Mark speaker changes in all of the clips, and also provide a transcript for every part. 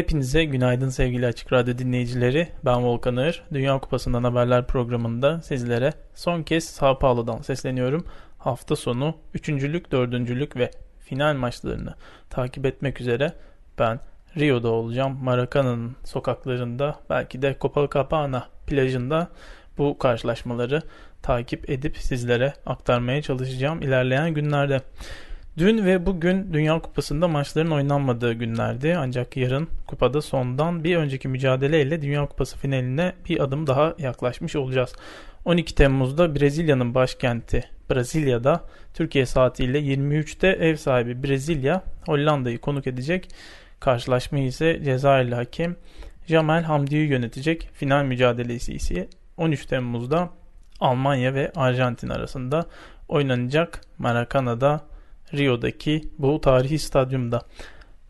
Speaker 1: Hepinize günaydın sevgili Açık Radyo dinleyicileri. Ben Volkan Ağır. Dünya Kupası'ndan haberler programında sizlere son kez Sao Paulo'dan sesleniyorum. Hafta sonu üçüncülük, dördüncülük ve final maçlarını takip etmek üzere ben Rio'da olacağım. Maracana'nın sokaklarında belki de Copacabana plajında bu karşılaşmaları takip edip sizlere aktarmaya çalışacağım ilerleyen günlerde. Dün ve bugün Dünya Kupası'nda maçların oynanmadığı günlerdi. Ancak yarın kupada sondan bir önceki mücadeleyle Dünya Kupası finaline bir adım daha yaklaşmış olacağız. 12 Temmuz'da Brezilya'nın başkenti Brezilya'da Türkiye saatiyle 23'te ev sahibi Brezilya Hollanda'yı konuk edecek. Karşılaşmayı ise Cezayirli hakem Jamel Hamdi'yi yönetecek. Final mücadelesi ise 13 Temmuz'da Almanya ve Arjantin arasında oynanacak Maracana'da Rio'daki bu tarihi stadyumda.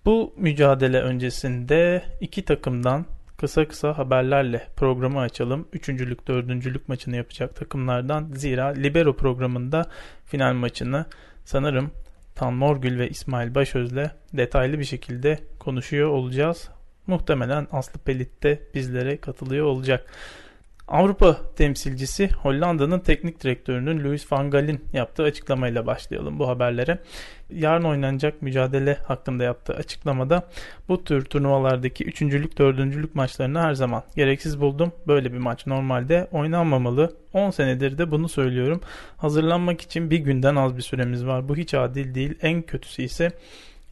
Speaker 1: Bu mücadele öncesinde iki takımdan kısa kısa haberlerle programı açalım. Üçüncülük, dördüncülük maçını yapacak takımlardan. Zira Libero programında final maçını sanırım Tan Morgül ve İsmail Başöz'le detaylı bir şekilde konuşuyor olacağız. Muhtemelen Aslı Pelit de bizlere katılıyor olacak. Avrupa temsilcisi Hollanda'nın teknik direktörünün Louis van Gaal'in yaptığı açıklamayla başlayalım bu haberlere. Yarın oynanacak mücadele hakkında yaptığı açıklamada bu tür turnuvalardaki üçüncülük, dördüncülük maçlarını her zaman gereksiz buldum. Böyle bir maç normalde oynanmamalı. 10 senedir de bunu söylüyorum. Hazırlanmak için bir günden az bir süremiz var. Bu hiç adil değil. En kötüsü ise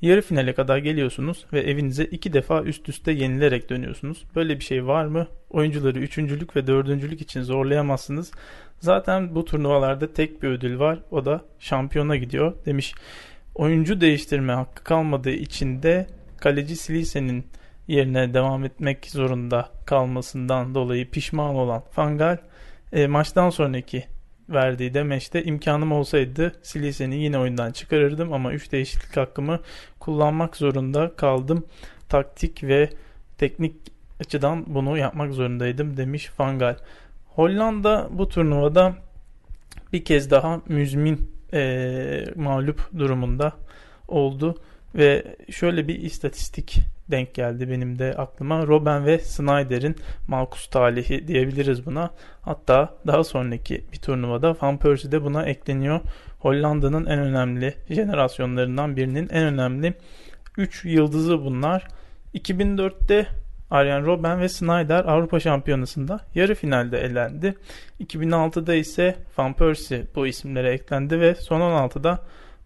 Speaker 1: Yarı finale kadar geliyorsunuz ve evinize iki defa üst üste yenilerek dönüyorsunuz. Böyle bir şey var mı? Oyuncuları üçüncülük ve dördüncülük için zorlayamazsınız. Zaten bu turnuvalarda tek bir ödül var. O da şampiyona gidiyor demiş. Oyuncu değiştirme hakkı kalmadığı için de kaleci Silise'nin yerine devam etmek zorunda kalmasından dolayı pişman olan Fangal e, maçtan sonraki verdiği demeçte imkanım olsaydı Silise'ni yine oyundan çıkarırdım ama 3 değişiklik hakkımı kullanmak zorunda kaldım. Taktik ve teknik açıdan bunu yapmak zorundaydım demiş Fangal. Hollanda bu turnuvada bir kez daha müzmin e, mağlup durumunda oldu ve şöyle bir istatistik denk geldi benim de aklıma. Robben ve Snyder'in Marcus talihi diyebiliriz buna. Hatta daha sonraki bir turnuvada Van Persie de buna ekleniyor. Hollanda'nın en önemli jenerasyonlarından birinin en önemli 3 yıldızı bunlar. 2004'te Arjen Robben ve Snyder Avrupa Şampiyonası'nda yarı finalde elendi. 2006'da ise Van Persie bu isimlere eklendi ve son 16'da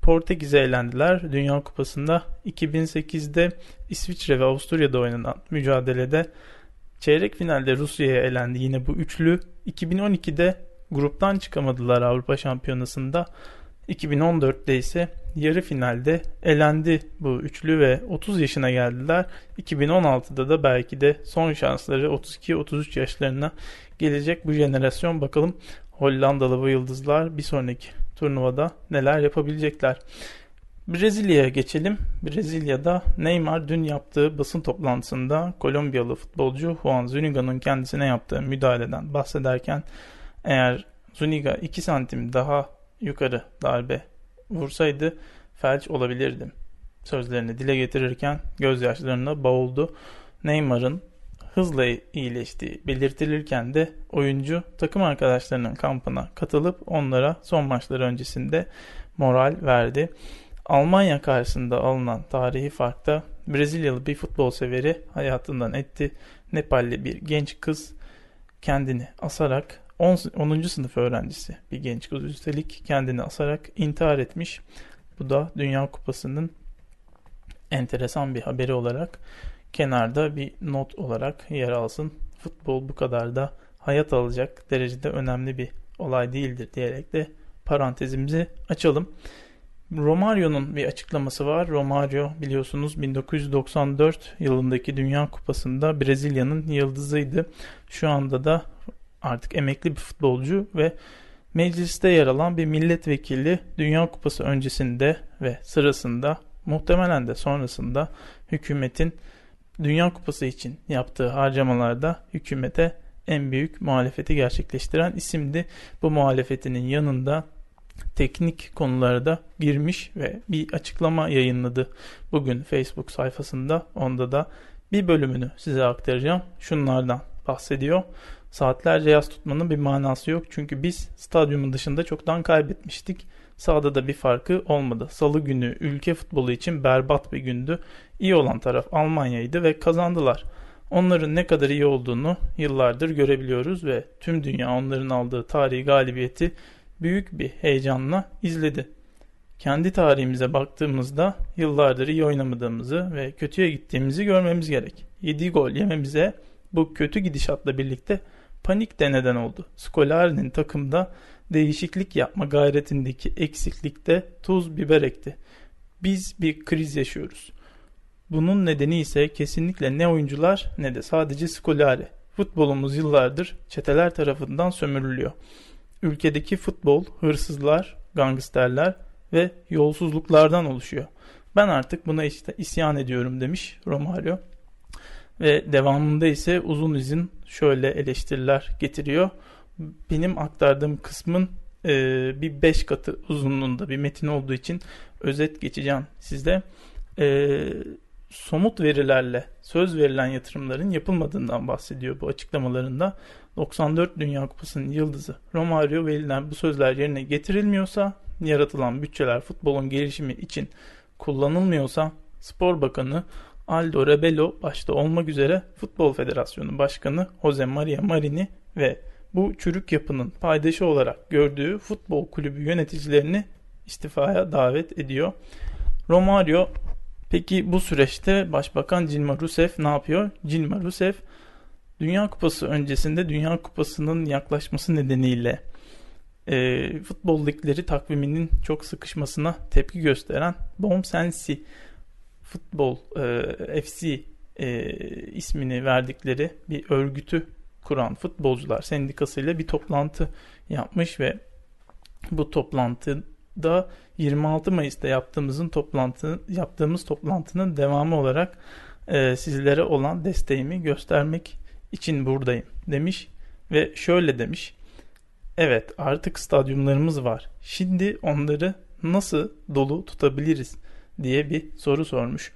Speaker 1: Portekiz'e elendiler. Dünya Kupası'nda 2008'de İsviçre ve Avusturya'da oynanan mücadelede çeyrek finalde Rusya'ya elendi yine bu üçlü. 2012'de gruptan çıkamadılar Avrupa Şampiyonası'nda. 2014'te ise yarı finalde elendi bu üçlü ve 30 yaşına geldiler. 2016'da da belki de son şansları 32-33 yaşlarına gelecek bu jenerasyon. Bakalım Hollandalı bu yıldızlar bir sonraki turnuvada neler yapabilecekler. Brezilya'ya geçelim. Brezilya'da Neymar dün yaptığı basın toplantısında Kolombiyalı futbolcu Juan Zuniga'nın kendisine yaptığı müdahaleden bahsederken eğer Zuniga 2 santim daha yukarı darbe vursaydı felç olabilirdim. Sözlerini dile getirirken gözyaşlarına boğuldu. Neymar'ın hızla iyileştiği belirtilirken de oyuncu takım arkadaşlarının kampına katılıp onlara son maçlar öncesinde moral verdi. Almanya karşısında alınan tarihi farkta Brezilyalı bir futbol severi hayatından etti. Nepalli bir genç kız kendini asarak 10. 10. sınıf öğrencisi bir genç kız üstelik kendini asarak intihar etmiş. Bu da Dünya Kupası'nın enteresan bir haberi olarak kenarda bir not olarak yer alsın. Futbol bu kadar da hayat alacak derecede önemli bir olay değildir diyerek de parantezimizi açalım. Romario'nun bir açıklaması var. Romario biliyorsunuz 1994 yılındaki Dünya Kupası'nda Brezilya'nın yıldızıydı. Şu anda da artık emekli bir futbolcu ve mecliste yer alan bir milletvekili Dünya Kupası öncesinde ve sırasında muhtemelen de sonrasında hükümetin Dünya Kupası için yaptığı harcamalarda hükümete en büyük muhalefeti gerçekleştiren isimdi. Bu muhalefetinin yanında teknik konulara da girmiş ve bir açıklama yayınladı bugün Facebook sayfasında. Onda da bir bölümünü size aktaracağım. Şunlardan bahsediyor. Saatlerce yaz tutmanın bir manası yok. Çünkü biz stadyumun dışında çoktan kaybetmiştik. Sahada da bir farkı olmadı. Salı günü ülke futbolu için berbat bir gündü. İyi olan taraf Almanya'ydı ve kazandılar. Onların ne kadar iyi olduğunu yıllardır görebiliyoruz ve tüm dünya onların aldığı tarihi galibiyeti büyük bir heyecanla izledi. Kendi tarihimize baktığımızda yıllardır iyi oynamadığımızı ve kötüye gittiğimizi görmemiz gerek. 7 gol yememize bu kötü gidişatla birlikte panik de neden oldu. Scolari'nin takımda değişiklik yapma gayretindeki eksiklikte tuz biber ekti. Biz bir kriz yaşıyoruz. Bunun nedeni ise kesinlikle ne oyuncular ne de sadece Scolari. Futbolumuz yıllardır çeteler tarafından sömürülüyor. Ülkedeki futbol hırsızlar, gangsterler ve yolsuzluklardan oluşuyor. Ben artık buna işte isyan ediyorum demiş Romario. Ve devamında ise uzun izin şöyle eleştiriler getiriyor. Benim aktardığım kısmın e, bir 5 katı uzunluğunda bir metin olduğu için özet geçeceğim sizde. E, somut verilerle söz verilen yatırımların yapılmadığından bahsediyor bu açıklamalarında. 94 Dünya Kupası'nın yıldızı Romario verilen bu sözler yerine getirilmiyorsa, yaratılan bütçeler futbolun gelişimi için kullanılmıyorsa, Spor Bakanı Aldo Rebelo başta olmak üzere Futbol Federasyonu Başkanı Jose Maria Marini ve bu çürük yapının paydaşı olarak gördüğü futbol kulübü yöneticilerini istifaya davet ediyor. Romario peki bu süreçte Başbakan Dilma Rousseff ne yapıyor? Dilma Rousseff Dünya Kupası öncesinde Dünya Kupası'nın yaklaşması nedeniyle e, futbol ligleri takviminin çok sıkışmasına tepki gösteren Bom Sensi Futbol e, FC e, ismini verdikleri bir örgütü kuran futbolcular sendikasıyla bir toplantı yapmış ve bu toplantıda 26 Mayıs'ta yaptığımızın toplantı yaptığımız toplantının devamı olarak e, sizlere olan desteğimi göstermek için buradayım demiş ve şöyle demiş. Evet artık stadyumlarımız var. Şimdi onları nasıl dolu tutabiliriz diye bir soru sormuş.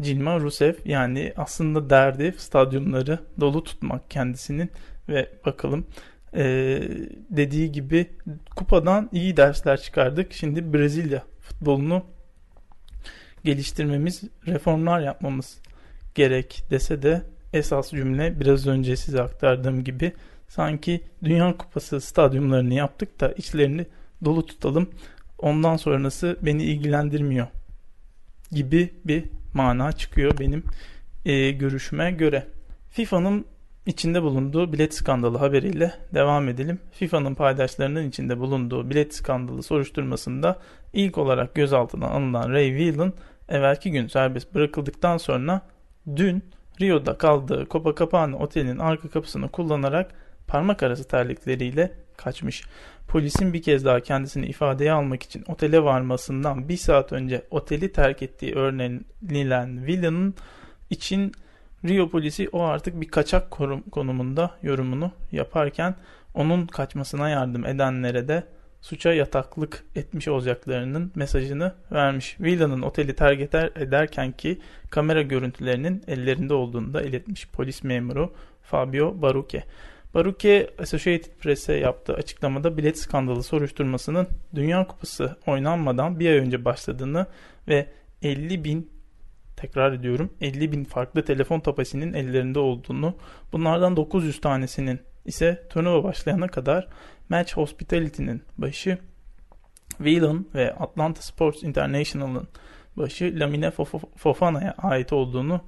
Speaker 1: Cilma Rusev yani aslında derdi stadyumları dolu tutmak kendisinin ve bakalım ee, dediği gibi kupadan iyi dersler çıkardık. Şimdi Brezilya futbolunu geliştirmemiz, reformlar yapmamız gerek dese de esas cümle biraz önce size aktardığım gibi sanki Dünya Kupası stadyumlarını yaptık da içlerini dolu tutalım. Ondan sonrası beni ilgilendirmiyor gibi bir mana çıkıyor benim e, görüşüme göre. FIFA'nın içinde bulunduğu bilet skandalı haberiyle devam edelim. FIFA'nın paydaşlarının içinde bulunduğu bilet skandalı soruşturmasında ilk olarak gözaltına alınan Ray Whelan evvelki gün serbest bırakıldıktan sonra dün Rio'da kaldığı Copacabana otelin arka kapısını kullanarak parmak arası terlikleriyle kaçmış. Polisin bir kez daha kendisini ifadeye almak için otele varmasından bir saat önce oteli terk ettiği öğrenilen Villan'ın için Rio polisi o artık bir kaçak konumunda yorumunu yaparken onun kaçmasına yardım edenlere de suça yataklık etmiş olacaklarının mesajını vermiş. Villan'ın oteli terk eder, ederken ki kamera görüntülerinin ellerinde olduğunu da iletmiş polis memuru Fabio Baruche. Baruche Associated Press'e yaptığı açıklamada bilet skandalı soruşturmasının Dünya Kupası oynanmadan bir ay önce başladığını ve 50 bin tekrar ediyorum 50 bin farklı telefon tapasinin ellerinde olduğunu bunlardan 900 tanesinin ise turnuva başlayana kadar Match Hospitality'nin başı Whelan ve Atlanta Sports International'ın başı Lamine Fofana'ya ait olduğunu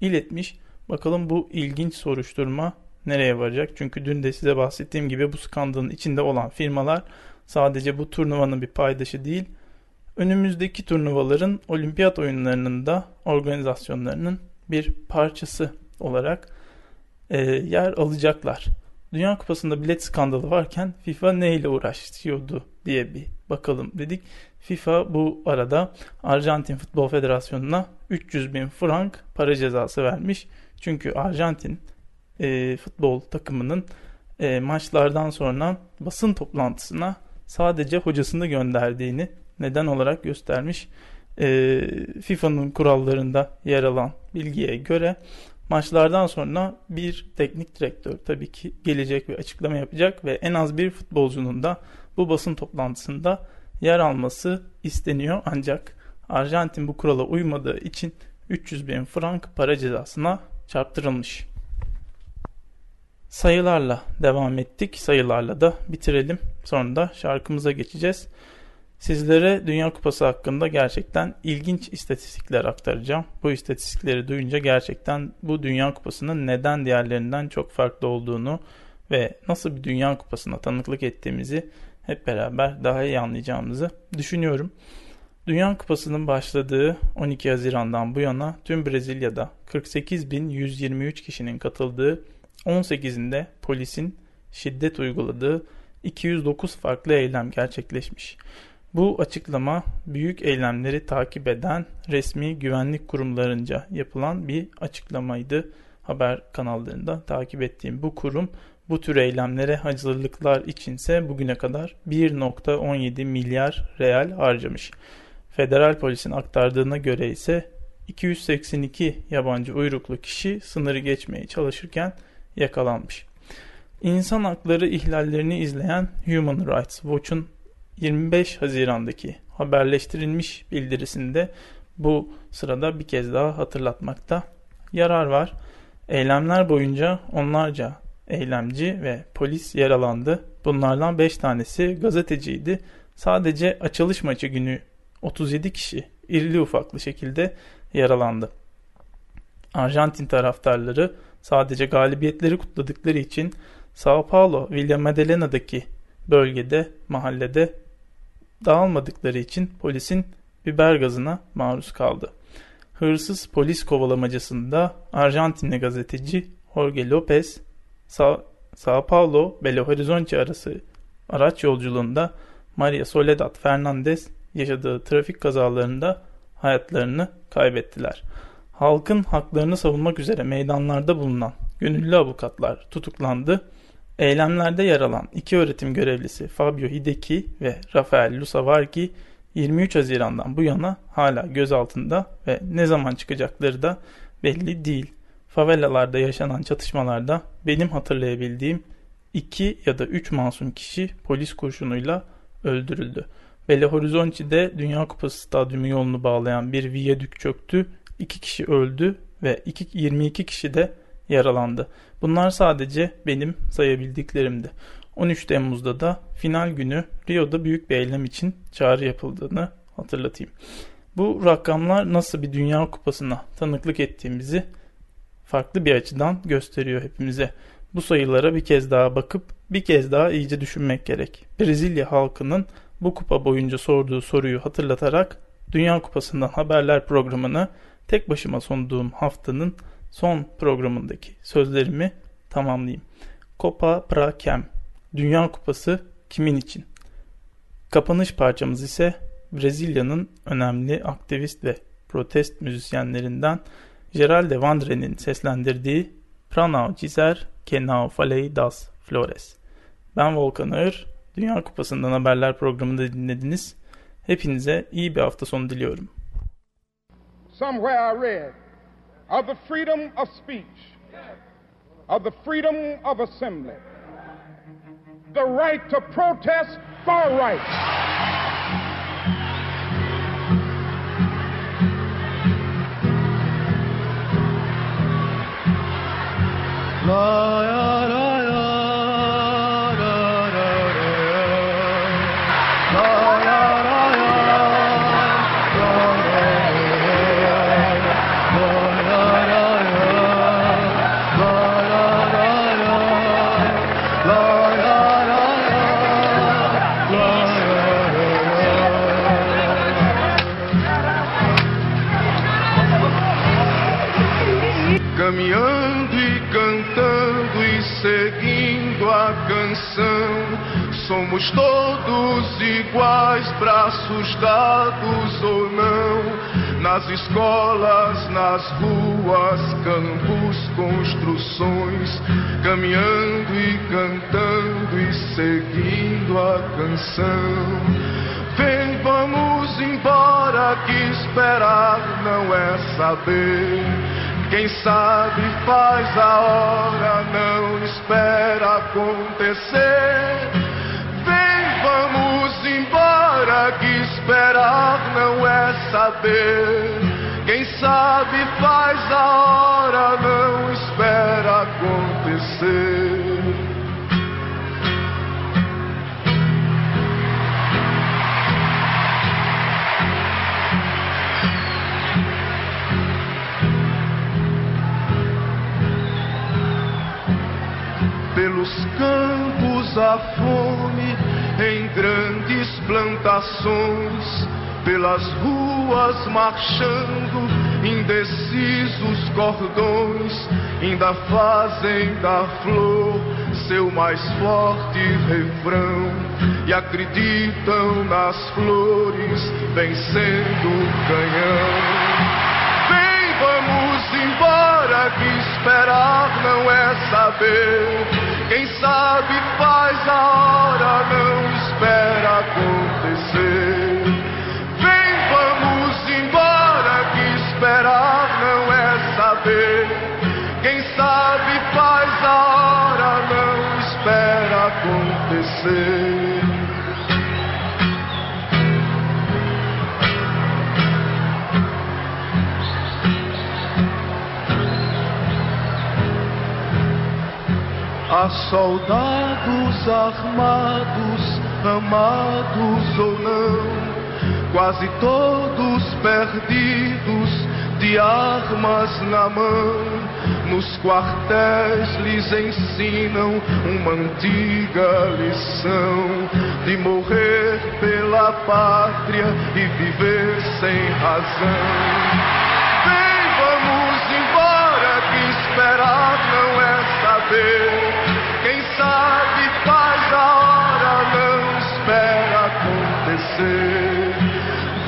Speaker 1: iletmiş. Bakalım bu ilginç soruşturma nereye varacak? Çünkü dün de size bahsettiğim gibi bu skandalın içinde olan firmalar sadece bu turnuvanın bir paydaşı değil, önümüzdeki turnuvaların olimpiyat oyunlarının da organizasyonlarının bir parçası olarak e, yer alacaklar. Dünya Kupası'nda bilet skandalı varken FIFA neyle uğraşıyordu diye bir bakalım dedik. FIFA bu arada Arjantin Futbol Federasyonu'na 300 bin frank para cezası vermiş. Çünkü Arjantin e, futbol takımının e, maçlardan sonra basın toplantısına sadece hocasını gönderdiğini neden olarak göstermiş. E, FIFA'nın kurallarında yer alan bilgiye göre maçlardan sonra bir teknik direktör tabii ki gelecek ve açıklama yapacak ve en az bir futbolcunun da bu basın toplantısında yer alması isteniyor. Ancak Arjantin bu kurala uymadığı için 300 bin frank para cezasına çarptırılmış. Sayılarla devam ettik. Sayılarla da bitirelim. Sonra da şarkımıza geçeceğiz. Sizlere Dünya Kupası hakkında gerçekten ilginç istatistikler aktaracağım. Bu istatistikleri duyunca gerçekten bu Dünya Kupası'nın neden diğerlerinden çok farklı olduğunu ve nasıl bir Dünya Kupası'na tanıklık ettiğimizi hep beraber daha iyi anlayacağımızı düşünüyorum. Dünya Kupası'nın başladığı 12 Haziran'dan bu yana tüm Brezilya'da 48.123 kişinin katıldığı 18'inde polisin şiddet uyguladığı 209 farklı eylem gerçekleşmiş. Bu açıklama büyük eylemleri takip eden resmi güvenlik kurumlarınca yapılan bir açıklamaydı. Haber kanallarında takip ettiğim bu kurum bu tür eylemlere hazırlıklar içinse bugüne kadar 1.17 milyar real harcamış. Federal polisin aktardığına göre ise 282 yabancı uyruklu kişi sınırı geçmeye çalışırken yakalanmış. İnsan hakları ihlallerini izleyen Human Rights Watch'un 25 Haziran'daki haberleştirilmiş bildirisinde bu sırada bir kez daha hatırlatmakta yarar var. Eylemler boyunca onlarca eylemci ve polis yaralandı. Bunlardan 5 tanesi gazeteciydi. Sadece açılış maçı günü 37 kişi irili ufaklı şekilde yaralandı. Arjantin taraftarları sadece galibiyetleri kutladıkları için Sao Paulo, Villa Madelena'daki bölgede, mahallede dağılmadıkları için polisin biber gazına maruz kaldı. Hırsız polis kovalamacasında Arjantinli gazeteci Jorge Lopez, Sa Sao Paulo, Belo Horizonte arası araç yolculuğunda Maria Soledad Fernandez yaşadığı trafik kazalarında hayatlarını kaybettiler. Halkın haklarını savunmak üzere meydanlarda bulunan gönüllü avukatlar tutuklandı. Eylemlerde yer alan iki öğretim görevlisi Fabio Hideki ve Rafael Lusavargi 23 Haziran'dan bu yana hala gözaltında ve ne zaman çıkacakları da belli değil. Favelalarda yaşanan çatışmalarda benim hatırlayabildiğim 2 ya da 3 masum kişi polis kurşunuyla öldürüldü. Belo Horizonte'de Dünya Kupası stadyumu yolunu bağlayan bir viyadük çöktü. 2 kişi öldü ve 22 kişi de yaralandı. Bunlar sadece benim sayabildiklerimdi. 13 Temmuz'da da final günü Rio'da büyük bir eylem için çağrı yapıldığını hatırlatayım. Bu rakamlar nasıl bir dünya kupasına tanıklık ettiğimizi farklı bir açıdan gösteriyor hepimize. Bu sayılara bir kez daha bakıp bir kez daha iyice düşünmek gerek. Brezilya halkının bu kupa boyunca sorduğu soruyu hatırlatarak Dünya Kupası'ndan haberler programını tek başıma sunduğum haftanın son programındaki sözlerimi tamamlayayım. Copa pra quem? Dünya Kupası kimin için? Kapanış parçamız ise Brezilya'nın önemli aktivist ve protest müzisyenlerinden Geraldo Vandre'nin seslendirdiği Pranao Cizer que não falei das flores. Ben Volkan Ağır. Dünya Kupası'ndan haberler programında dinlediniz. Hepinize iyi bir hafta sonu diliyorum. Somewhere I read of the freedom of speech, of the freedom of assembly, the right to protest far right.
Speaker 2: Somos todos iguais, braços dados ou não. Nas escolas, nas ruas, campos, construções, caminhando e cantando e seguindo a canção. Vem, vamos embora, que esperar não é saber. Quem sabe faz a hora, não espera acontecer. Embora, que esperar não é saber. Quem sabe faz a hora, não espera acontecer. pelos campos a fome, em grandes plantações, pelas ruas marchando, indecisos cordões, ainda fazem da flor seu mais forte refrão e acreditam nas flores vencendo o canhão. Vem, vamos embora que esperar não é saber quem sabe faz a hora, não espera acontecer. Vem, vamos embora, que esperar não é saber. Quem sabe faz a hora, não espera acontecer. Há soldados armados, amados ou não, quase todos perdidos, de armas na mão. Nos quartéis lhes ensinam uma antiga lição de morrer pela pátria e viver sem razão. Vem, vamos embora, que esperar não é saber. Sabe faz a hora, não espera acontecer.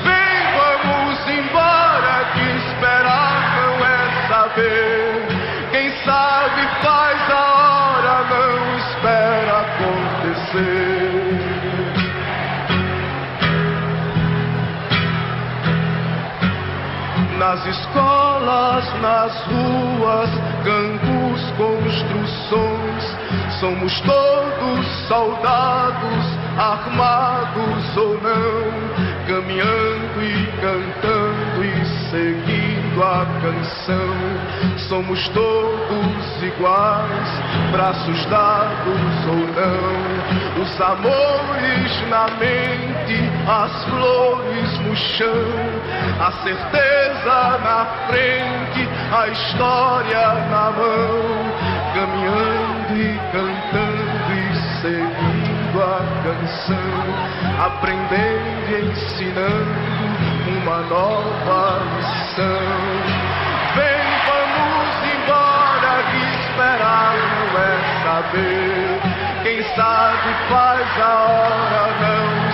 Speaker 2: Vem, vamos embora, que esperar não é saber. Quem sabe faz a hora, não espera acontecer. Nas escolas, nas ruas, campos, construções, somos todos soldados, armados ou não, caminhando e cantando e seguindo a canção. Somos todos iguais, braços dados ou não, os amores na mente, as flores no chão, a certeza na frente, a história na mão, caminhando e cantando e seguindo a canção, aprendendo e ensinando uma nova lição. Vem, vamos embora, que esperar não é saber. Quem sabe faz a hora, não